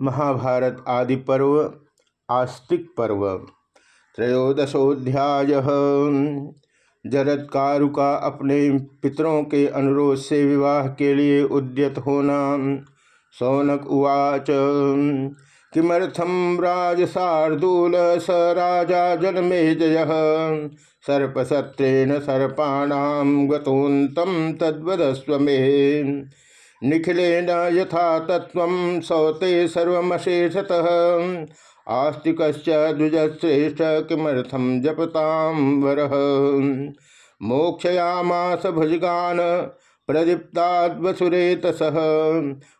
महाभारत आदि पर्व, आस्तिक पर्व। त्रयोदशोध्याय। जरत्कारु का अपने पितरों के अनुरोध से विवाह के लिए उद्यत होना। सौनक उवाच किमर्थम राजशार्दूल स राजा जन जय सर्पसत्रेण सर्पाणाम गतोन्तम तद्वदस्व मे। निखिलेन यथा तत्व सौते सर्वशेषतः आस्तिक द्विजश्रेष्ठ किमर्थम जपताम वर। मोक्षयामास भुजगान प्रदीप्ताद्वसुरेतस।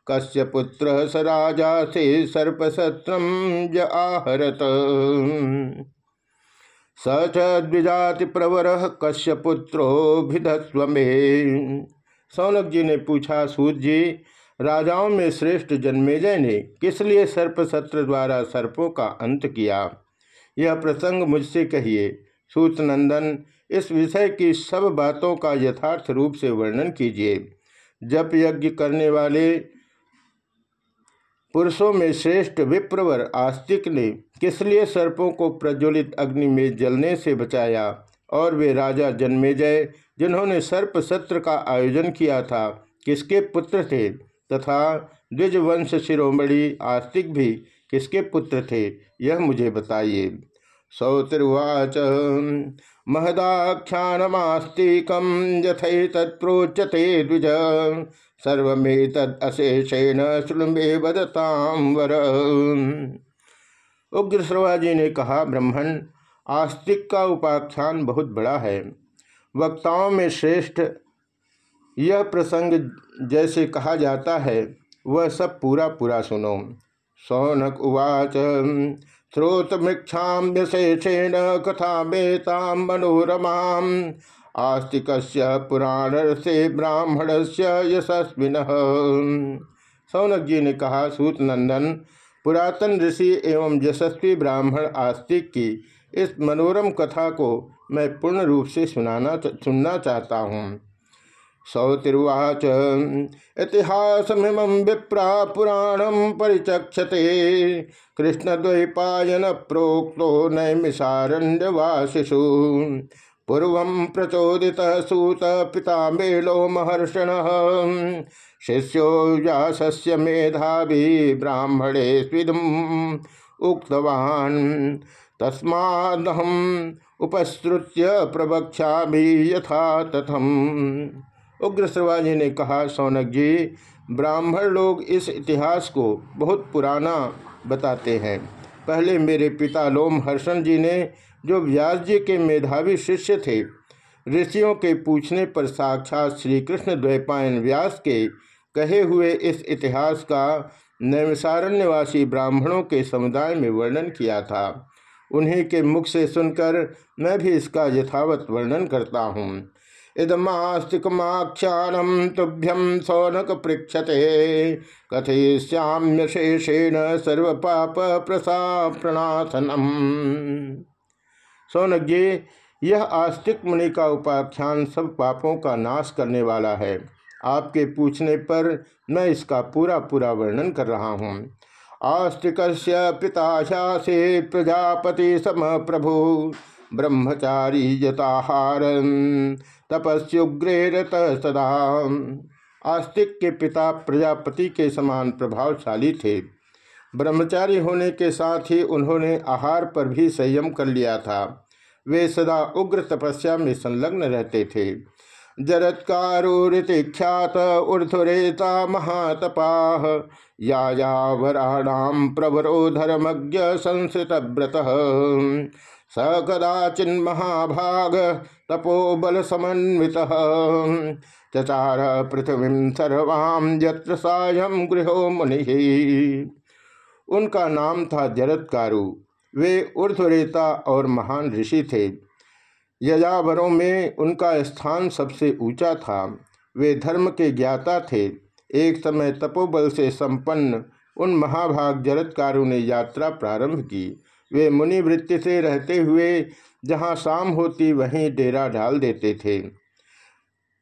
कस्य पुत्र स राजा से सर्पसत्रम ज आहरत। स च द्विजाति प्रवर कश्य पुत्रो भिधस्व में सौनक जी ने पूछा, सूत जी, राजाओं में श्रेष्ठ जन्मेजय ने किस लिए सर्प सत्र द्वारा सर्पों का अंत किया? यह प्रसंग मुझसे कहिए सूतनंदन इस विषय की सब बातों का यथार्थ रूप से वर्णन कीजिए। जप यज्ञ करने वाले पुरुषों में श्रेष्ठ विप्रवर आस्तिक ने किस लिए सर्पों को प्रज्वलित अग्नि में जलने से बचाया? और वे राजा जन्मेजय जिन्होंने सर्प सत्र का आयोजन किया था, किसके पुत्र थे तथा द्विजवंश शिरोमणि आस्तिक भी किसके पुत्र थे, यह मुझे बताइए। सौतिर्वाच महदाख्यानमास्तिकम तत्प्रोच्यते द्विज सर्वेतशेषेण श्रृंबे बदताम वर उग्र सर्वाजी ने कहा, ब्रह्मण, आस्तिक का उपाख्यान बहुत बड़ा है। वक्ताओं में श्रेष्ठ। यह प्रसंग जैसे कहा जाता है, वह सब पूरा पूरा सुनो। सौनक उवाच श्रोत मृक्षाशेषेण कथा बेताम मनोरमा। आस्तिक पुराण से ब्राह्मण से यशस्विन। सौनक जी ने कहा, सूत नंदन, पुरातन ऋषि एवं यशस्वी ब्राह्मण आस्तिक की इस मनोरम कथा को मैं पूर्ण रूप से सुनाना सुनना चाहता हूँ। सौतिर्वाच, इतिहासमिम विप्रा पुराणम परिचक्षते। कृष्णद्वैपायन प्रोक्तो नैमिषारण्यवासिषु। पूर्व प्रचोदित सूत पिता मेलो महर्षण। शिष्यो व्यास्य मेधावी ब्राह्मणे स्विदम उक्तवान् तस्मादहम उपसृत्य प्रवक्षा भी यथा तथम। उग्र श्रवाजी ने कहा, सौनक जी, ब्राह्मण लोग इस इतिहास को बहुत पुराना बताते हैं। पहले मेरे पिता लोम हर्षण जी ने, जो व्यास जी के मेधावी शिष्य थे, ऋषियों के पूछने पर साक्षात श्री कृष्ण द्वैपायन व्यास के कहे हुए इस इतिहास का नैवसारण्यवासी ब्राह्मणों के समुदाय में वर्णन किया था। उन्हीं के मुख से सुनकर मैं भी इसका यथावत वर्णन करता हूँ। इदमास्तिकमाख्यानम तुभ्यम सौनक पृक्षते कथयश्याम्यशेषेण सर्व पाप प्रणाथनम सौनक जी यह आस्तिक मुनि का उपाख्यान सब पापों का नाश करने वाला है। आपके पूछने पर मैं इसका पूरा पूरा वर्णन कर रहा हूँ। आस्तिक पिता से प्रजापति सम प्रभु। ब्रह्मचारी जताहार तपस्युग्रेरत सदा। आस्तिक के पिता प्रजापति के समान प्रभावशाली थे। ब्रह्मचारी होने के साथ ही उन्होंने आहार पर भी संयम कर लिया था। वे सदा उग्र तपस्या में संलग्न रहते थे। जरत्कारुति ख्यात ऊर्धरेता महातपा यायावराणाम प्रवरो धर्मज्ञ व्रत स कदाचिन महाभाग तपोबल समन्वित चचार पृथ्वी सर्वाम यत्र सायं गृहो मुनि। उनका नाम था जरत्कारु। वे ऊर्धरेता और महान ऋषि थे। यजावरों में उनका स्थान सबसे ऊँचा था। वे धर्म के ज्ञाता थे। एक समय तपोबल से संपन्न उन महाभाग जरत्कारु ने यात्रा प्रारंभ की। वे मुनि वृत्ति से रहते हुए जहाँ शाम होती वहीं डेरा डाल देते थे।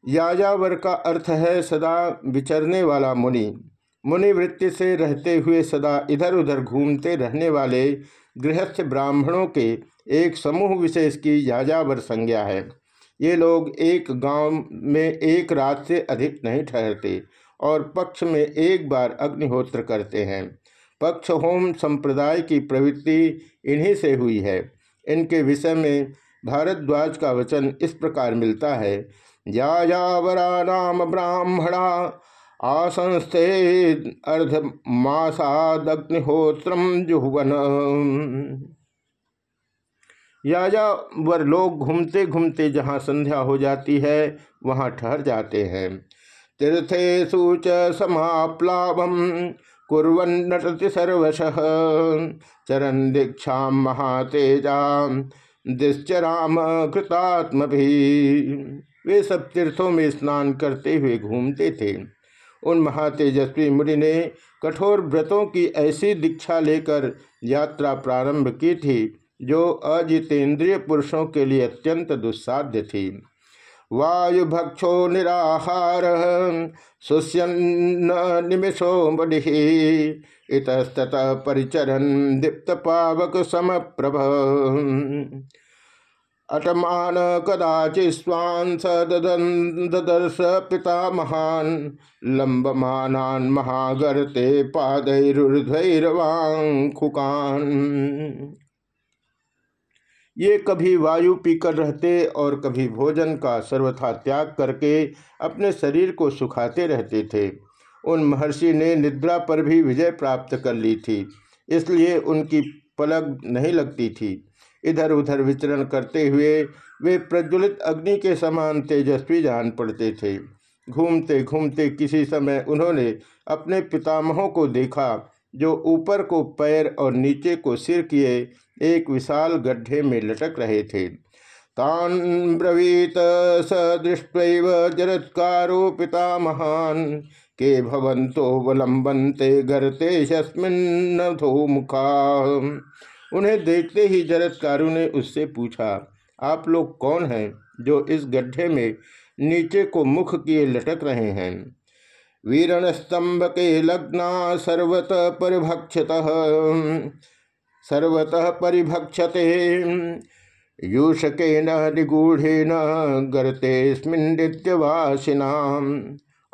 याजावर का अर्थ है सदा विचरने वाला मुनि। मुनिवृत्ति से रहते हुए सदा इधर उधर घूमते रहने वाले गृहस्थ ब्राह्मणों के एक समूह विशेष की याजावर संज्ञा है। ये लोग एक गाँव में एक रात से अधिक नहीं ठहरते और पक्ष में एक बार अग्निहोत्र करते हैं। पक्ष होम संप्रदाय की प्रवृत्ति इन्हीं से हुई है। इनके विषय में भारद्वाज का वचन इस प्रकार मिलता है। यायावरा नाम ब्राह्मणा आसंस्थे अर्धमासादग्निहोत्रम जुहवन। यायावर लोग घूमते घूमते जहाँ संध्या हो जाती है, वहाँ ठहर जाते हैं। तीर्थेशु च समाप्लावम कुरन्नटति सर्वश। चरण दीक्षा महातेजा दिश्चराम कृतात्म भी वे सब तीर्थों में स्नान करते हुए घूमते थे। उन महातेजस्वी मुनि ने कठोर व्रतों की ऐसी दीक्षा लेकर यात्रा प्रारंभ की थी। जो अजितेंद्रिय पुरुषों के लिए अत्यंत दुस्साध्य थी। वायुभक्षो निराहार निमिषो मणि इतस्तत परिचरन दीप्त पावक सम प्रभ अटमान कदाचि स्वांस ददर्श पिता महान लंबमानान महागर्ते पादैरुर्धैर्वांखुकान ये कभी वायु पीकर रहते और कभी भोजन का सर्वथा त्याग करके अपने शरीर को सुखाते रहते थे। उन महर्षि ने निद्रा पर भी विजय प्राप्त कर ली थी, इसलिए उनकी पलक नहीं लगती थी। इधर उधर विचरण करते हुए वे प्रज्वलित अग्नि के समान तेजस्वी जान पड़ते थे। घूमते घूमते किसी समय उन्होंने अपने पितामहों को देखा, जो ऊपर को पैर और नीचे को सिर किए एक विशाल गड्ढे में लटक रहे थे। तान ब्रवीत स दृष्ट जरत्कारो पिता महान। के भवंतो वलंबनते गर्ते यस्मिन मुखा उन्हें देखते ही जरत्कारु ने उससे पूछा, आप लोग कौन हैं जो इस गड्ढे में नीचे को मुख किए लटक रहे हैं? वीरण स्तंभ के लग्ना सर्वत परिभक्षत। सर्वतः परिभक्षते। यूषकेन निगूढ़ेन गर्ते नृत्यवासिनाम।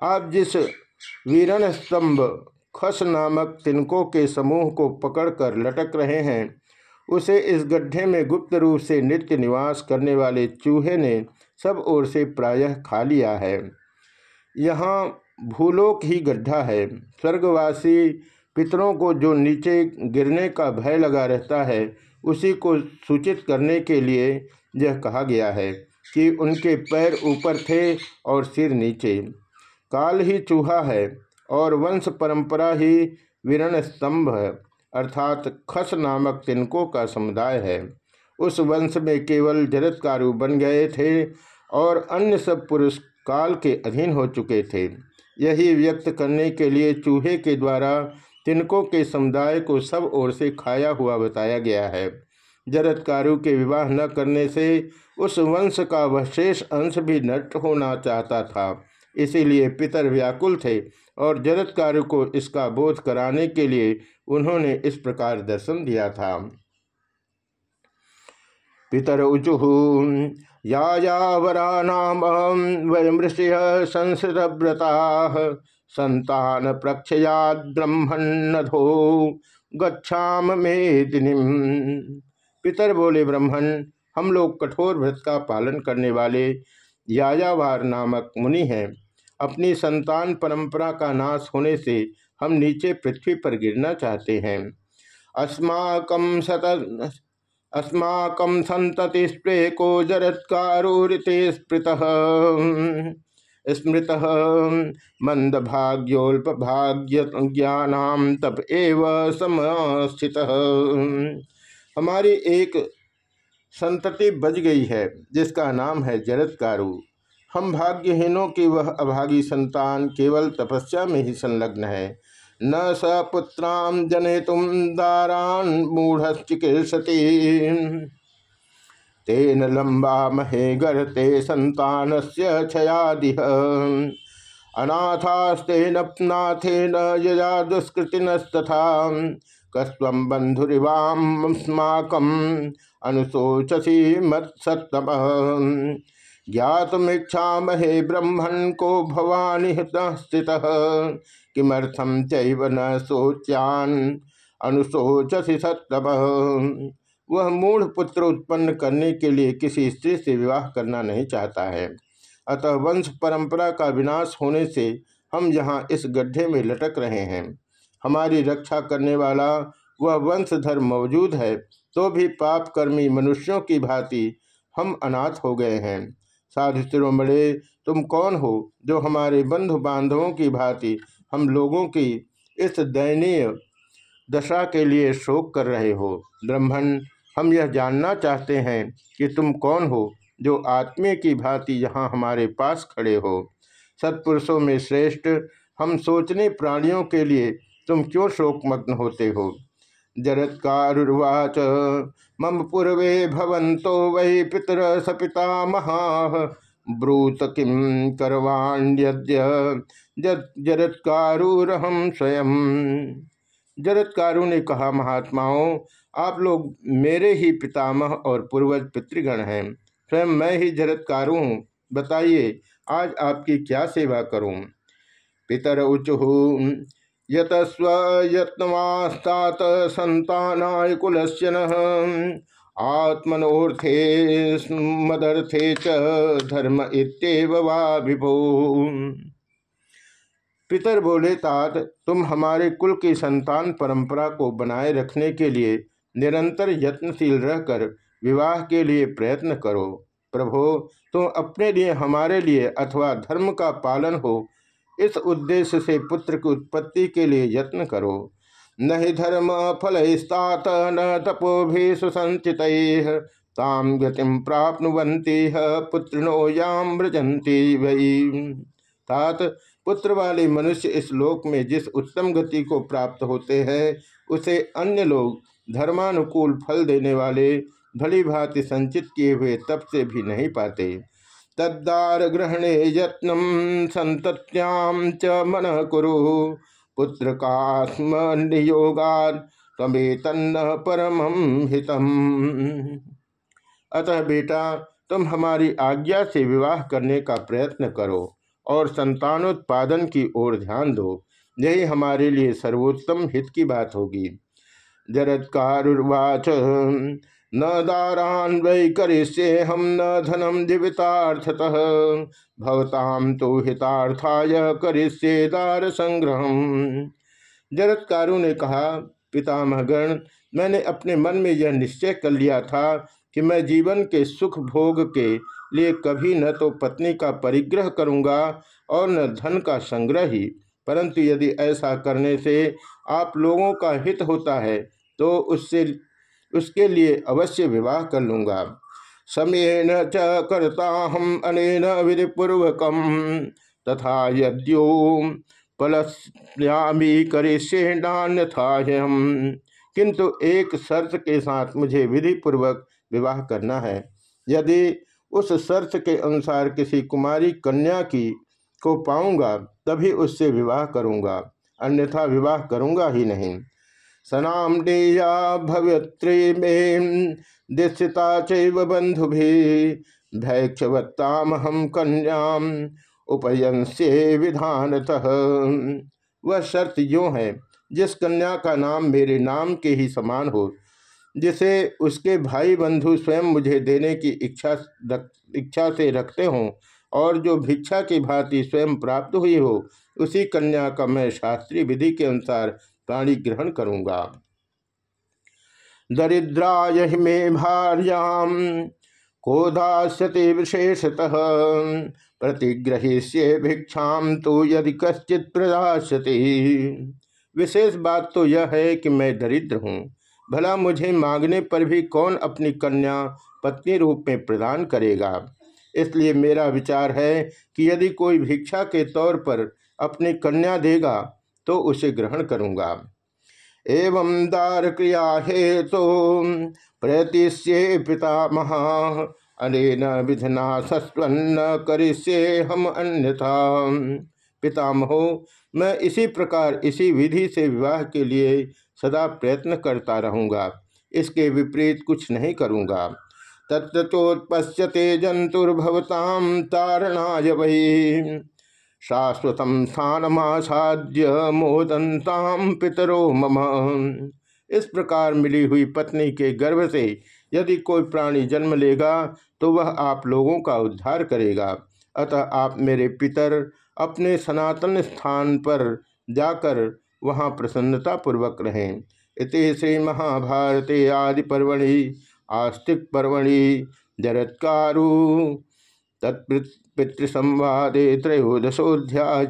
आप जिस वीरण स्तंभ खस नामक तिनकों के समूह को पकड़कर लटक रहे हैं, उसे इस गड्ढे में गुप्त रूप से नित्य निवास करने वाले चूहे ने सब ओर से प्रायः खा लिया है। यहाँ भूलोक ही गड्ढा है। स्वर्गवासी पितरों को जो नीचे गिरने का भय लगा रहता है, उसी को सूचित करने के लिए यह कहा गया है कि उनके पैर ऊपर थे और सिर नीचे। काल ही चूहा है और वंश परंपरा ही विरण स्तंभ है, अर्थात खस नामक तिनकों का समुदाय है। उस वंश में केवल जरत्कारु बन गए थे और अन्य सब पुरुष काल के अधीन हो चुके थे। यही व्यक्त करने के लिए चूहे के द्वारा तिनकों के समुदाय को सब ओर से खाया हुआ बताया गया है। जरत्कारु के विवाह न करने से उस वंश का वह शेष अंश भी नष्ट होना चाहता था। इसीलिए पितर व्याकुल थे और जरत्कारु को इसका बोध कराने के लिए उन्होंने इस प्रकार दर्शन दिया था। पितर उचुह यावरा नाम वयम ऋषि संस्कृतव्रता संतान प्रक्षयाद ब्रह्मणधो गच्छाम मेदिनी पितर बोले ब्रह्मण हम लोग कठोर व्रत का पालन करने वाले यायावार नामक मुनि हैं। अपनी संतान परंपरा का नाश होने से हम नीचे पृथ्वी पर गिरना चाहते हैं। अस्माकम सत अस्माकम संतति स्प्रे को जरत्कारोते स्मृत स्मृत मंद भाग्योल्पभाग्य ज्ञानाम तप एव समस्थित। हमारी एक संतति बज गई है, जिसका नाम है जरत्कारु हम भाग्यहीनों की वह अभागी संतान केवल तपस्या में ही संलग्न है। न स पुत्राम जने तुम दारान मूढ़ चिकित्सती तेन लंबा महे गर्ते संतान से क्षयादि अनाथास्तेन नाथेन यया दुष्कृतिनस्तथा। कस्व बंधुरिवास्माकम अनुशोचसी मत्सतम ज्ञातमीक्षा महे ब्रह्मण को भवानी स्थित। किमर्थम चैव न सोच्यान अनुशोचसी सत्तम। वह मूढ़ पुत्र उत्पन्न करने के लिए किसी स्त्री से विवाह करना नहीं चाहता है। अतः वंश परंपरा का विनाश होने से हम यहाँ इस गड्ढे में लटक रहे हैं। हमारी रक्षा करने वाला वह वंशधर मौजूद है तो भी पाप कर्मी मनुष्यों की भांति हम अनाथ हो गए हैं। साधु शिरोमणे तुम कौन हो जो हमारे बंधु बांधवों की भांति हम लोगों की इस दयनीय दशा के लिए शोक कर रहे हो? ब्राह्मण हम यह जानना चाहते हैं कि तुम कौन हो जो आत्मीय की भांति यहाँ हमारे पास खड़े हो। सत्पुरुषों में श्रेष्ठ, हम सोचने प्राणियों के लिए तुम क्यों शोकमग्न होते हो? जरत्कारुवाच मम पूर्वे भवंतो वै पितर सपिता महा ब्रूत किम करवाण्यद्य जरत्कारुरहम स्वयं। जरत्कारु ने कहा, महात्माओं आप लोग मेरे ही पितामह और पूर्वज पितृगण हैं। स्वयं मैं ही जरत्कारु हूँ। बताइए, आज आपकी क्या सेवा करूँ? पितर उचु यतस्वयत्नवास्तात संतानाय कुलस्य आत्मनोर्थे मदर्थे च धर्म इत्येव वा विभो। पितर बोले, तात, तुम हमारे कुल की संतान परंपरा को बनाए रखने के लिए निरंतर यत्नशील रहकर विवाह के लिए प्रयत्न करो। प्रभो, तुम अपने लिए, हमारे लिए अथवा धर्म का पालन हो, इस उद्देश्य से पुत्र की उत्पत्ति के लिए यत्न करो। न ही धर्म फल स्तात न तपो भी सुसंचित ताम गतिम प्राप्नुवंती पुत्रिनो याम व्रजंती वही तात, पुत्र वाले मनुष्य इस लोक में जिस उत्तम गति को प्राप्त होते हैं, उसे अन्य लोग धर्मानुकूल फल देने वाले भली भांति संचित किए हुए तप से भी नहीं पाते। तद्दार ग्रहणे यत्न संत्याम च मन कुरु। पुत्र का स्मयोगाद तन्न परम हितम। अतः बेटा, तुम हमारी आज्ञा से विवाह करने का प्रयत्न करो और संतानोत्पादन की ओर ध्यान दो। यही हमारे लिए सर्वोत्तम हित की बात होगी। जरत्कारुर्वाच। न दारान वै करिष्ये हम न धनम जीवितार्थत भवताम तो हितार्थाय करिष्ये दार संग्रह जरत्कारु ने कहा, पितामहगण, मैंने अपने मन में यह निश्चय कर लिया था कि मैं जीवन के सुख भोग के लिए कभी न तो पत्नी का परिग्रह करूँगा और न धन का संग्रह ही। परंतु यदि ऐसा करने से आप लोगों का हित होता है तो उससे, उसके लिए अवश्य विवाह कर लूँगा। समयन च करता हम अनेन विधिपूर्वक तथा यद्यो पलस्यामी करिष्ये नान्यथा हम किंतु एक शर्त के साथ मुझे विधि पूर्वक विवाह करना है। यदि उस शर्त के अनुसार किसी कुमारी कन्या की, को पाऊँगा, तभी उससे विवाह करूँगा। अन्यथा विवाह करूँगा ही नहीं। सनाम डेया भवत्री में दिशिता चैव बंधु भी भैक्षवत्ताम हम कन्याम उपयंसे विधानतः। वह शर्त यो है, जिस कन्या का नाम मेरे नाम के ही समान हो, जिसे उसके भाई बंधु स्वयं मुझे देने की इच्छा इच्छा से रखते हों, और जो भिक्षा की भांति स्वयं प्राप्त हुई हो, उसी कन्या का मैं शास्त्रीय विधि के अनुसार प्राणी ग्रहण करूँगा। दरिद्राय मे भार्याम को दास्यति विशेषतः, प्रतिग्रहिष्ये भिक्षाम तो यदि कश्चित प्रदास्यति। विशेष बात तो यह है कि मैं दरिद्र हूँ। भला मुझे मांगने पर भी कौन अपनी कन्या पत्नी रूप में प्रदान करेगा? इसलिए मेरा विचार है कि यदि कोई भिक्षा के तौर पर अपनी कन्या देगा तो उसे ग्रहण करूँगा। एवं दार क्रिया हे तो प्रयतिष्ये महा, अनेन विधना सस्वन्न करिष्ये हम अन्यथा। पितामहो, मैं इसी प्रकार इसी विधि से विवाह के लिए सदा प्रयत्न करता रहूँगा। इसके विपरीत कुछ नहीं करूँगा। तत्चोत्पश्यते जंतुर्भवताम तारणाय वही। शाश्वत स्थानमासाद्य मोदंताम पितरो मम। इस प्रकार मिली हुई पत्नी के गर्भ से यदि कोई प्राणी जन्म लेगा तो वह आप लोगों का उद्धार करेगा। अतः आप मेरे पितर अपने सनातन स्थान पर जाकर वहाँ प्रसन्नता पूर्वक रहें। इति श्री महाभारते आदि पर्वणि आस्तिक पर्वणि जरत्कारु तत्पितृसंवादे त्रयोदशोध्याय